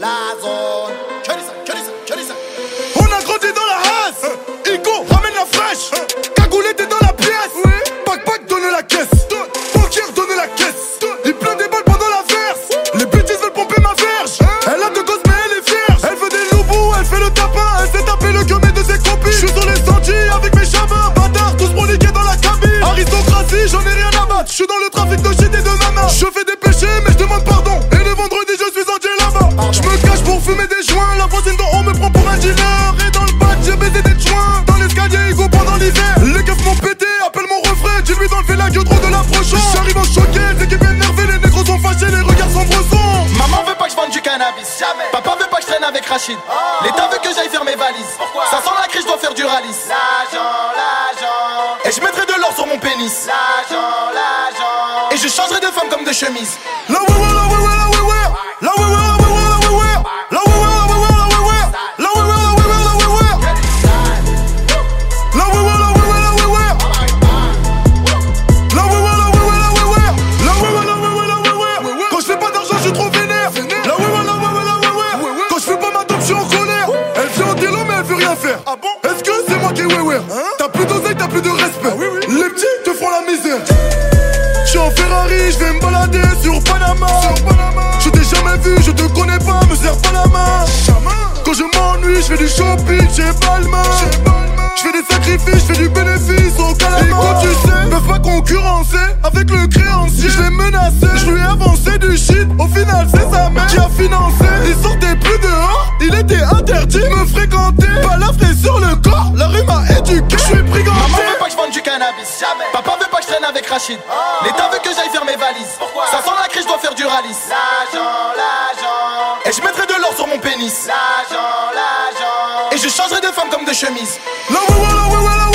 la zona. On me prend pour un dealer. Et dans le bac j'ai baisé des joints. Dans l'escalier ils vont pendant l'hiver. Les keufs m'ont pété, appelle mon refrain. Dis-lui d'enlever la gueule trop de l'approchant J'arrive en choqué, c'est qu'il énervé Les négros sont fâchés, les regards sont brossons Maman veut pas que je vende du cannabis Jamais. Papa veut pas que je traîne avec Rachid. Oh. L'état veut que j'aille faire mes valises. Pourquoi Ça sent la crise, je dois faire du rallye L'agent, l'agent Et je mettrai de l'or sur mon pénis. L'agent, l'agent Et je changerai de femme comme de chemise. La ouais, ouais, ouais, Ah bon Est-ce que c'est moi qui ouais ouais T'as plus d'oseille, t'as plus de respect. Les petits te font la misère. Je suis en Ferrari, je vais me balader sur Panama. Je t'ai jamais vu, je te connais pas, me serre pas la main. Quand je m'ennuie, je fais du shopping chez Balmain. Je fais des sacrifices, je fais du bénéfice au calamar. Et quand tu sais, peuvent pas concurrencer avec le créancier. Je l'ai menacé, je lui ai avancé du shit. Au final, c'est sa mère qui a financé. Il sortait plus dehors, il était interdit de me fréquenter. Jamais. Papa veut pas que je traîne avec Rachid. L'État veut que j'aille faire mes valises. Pourquoi Ça sent la crise, je dois faire du ralice. L'agent, l'agent. Et je mettrai de l'or sur mon pénis. L'agent, l'agent. Et je changerai de femme comme de chemise. La la la